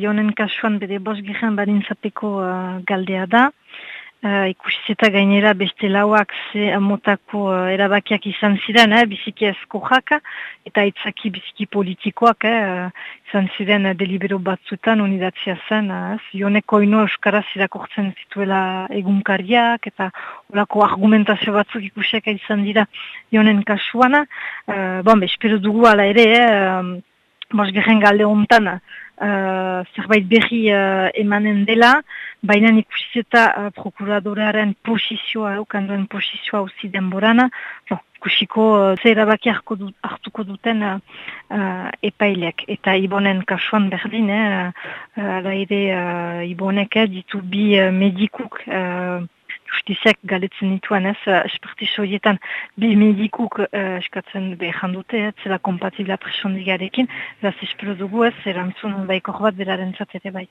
Jonen kasuan bere bosgiren barintzapeko uh, galdea da. Uh, ikusiz eta gainera beste lauak ze motako uh, erabakiak izan ziren, eh, biziki jaka, eta itzaki biziki politikoak eh, izan ziren uh, delibero batzutan unidatzia zen. Uh, Zioneko ino euskaraz irakortzen zituela egunkariak eta olako argumentazio batzuk ikusiak izan dira jonen kasuana. Uh, bon, espero dugu ala ere, eh, Bosgerren galde honetan, uh, zerbait berri uh, emanen dela, baina ikusiz eta uh, prokuradorearen posizioa, ukanduen posizioa uzi denborana, no, ikusiko uh, zer hartuko duten uh, uh, epaileak. Eta ibonen kasuan berdin, eh, uh, ere uh, ibonek eh, ditu bi uh, medikuk, uh, Justizek galetzen nituen ez, espertizoietan bi medikuk eskatzen behar dute, ez zela kompatibla presondigarekin, ez espero dugu ez, erantzun baikor bat beraren bai.